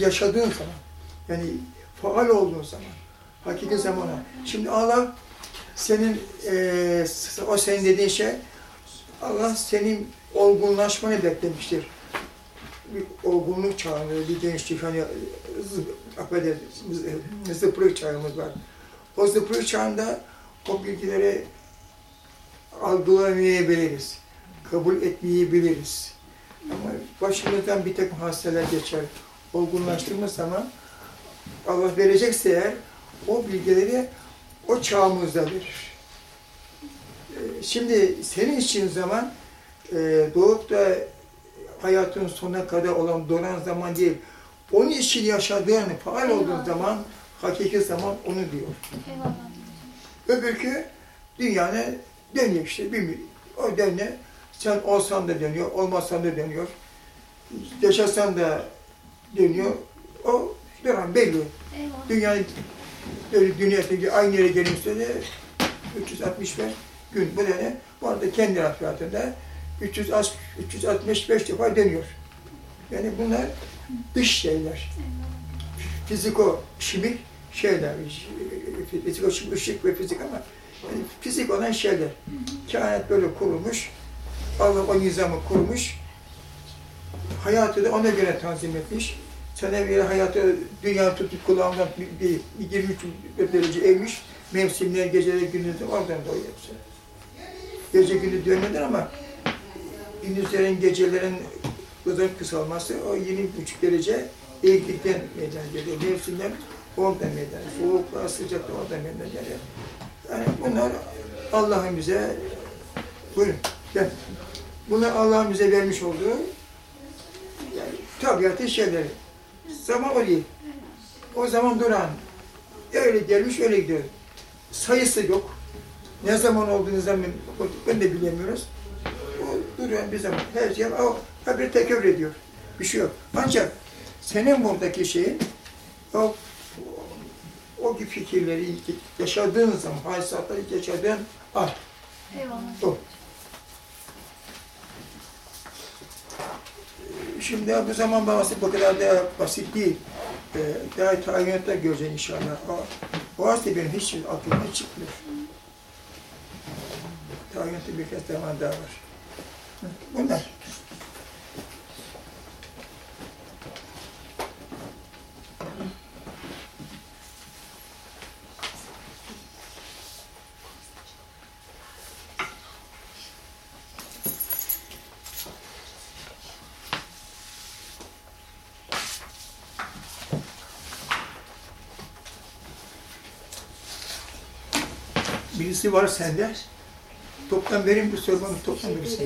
yaşadığın zaman, yani faal olduğun zaman, hakiki zamana. Şimdi Allah senin, eee, o senin dediğin şey, Allah senin olgunlaşmanı beklemiştir. Bir olgunluk çağında, bir gençlik, hani affedersiniz, zı- zıpırık çağımız var. O zıpırık çağında o bilgileri algılamayabiliriz, kabul etmeyebiliriz. Ama başımızdan bir takım hastalar geçer. Olgunlaştığımız zaman Allah verecekse eğer o bilgileri o çağımızda verir. Ee, Şimdi senin için zaman e, doğup da hayatın sonuna kadar olan donan zaman değil. Onun için yaşadığın, faal olduğun Eyvallah. zaman, hakiki zaman onu diyor. Eyvallah. Öbürkü dünyanın dönüyor işte. Bir, o dönüyor. Sen olsan da dönüyor, olmasan da dönüyor. Yaşasan da dönüyor. O duran belli. Eyvallah. Dünya dünyadaki aynı yere gelmişse de 365 gün bu ne? Bu arada kendi hayatında 360 365 defa dönüyor. Yani bunlar dış şeyler. Fiziko, şimik şeyler. Fiziko, şimik, ışık ve fizik ama yani fizik olan şeyler. Kainat böyle kurulmuş. Allah o nizamı kurmuş. Hayatı da ona göre tanzim etmiş. Bir hayatı dünya tutup kulağından bir, bir, bir 23 derece eğmiş. Mevsimler, geceler, gündüzler oradan doğuyor hepsi. Gece gündüz dönmeden ama gündüzlerin, gecelerin hızın kısalması o 20 buçuk derece eğiklikten meydana geliyor. Mevsimler oradan meydana, soğuklar, sıcaklar oradan meydana geliyor. Yani bunlar Allah'ın bize, buyurun, gel. Bunlar Allah'ın bize vermiş olduğu tabiatın şeyleri. Zaman o değil. O zaman duran. Öyle gelmiş, öyle gidiyor. Sayısı yok. Ne zaman olduğunu zaman ben de bilemiyoruz. O duruyor bir zaman. Her şey o haberi tekrar ediyor. Bir şey yok. Ancak senin buradaki şeyin o o gibi fikirleri yaşadığın zaman, hadisatları yaşadığın an. Eyvallah. O. Şimdi bu zaman babası bu kadar da basit değil. Ee, daha tayinatta göreceğiz inşallah. O, o aslında benim hiç aklımdan çıkmıyor. Tayinatta birkaç zaman daha var. Bunlar. Birisi var sende. Toptan verin bir sormanı toptan olsun.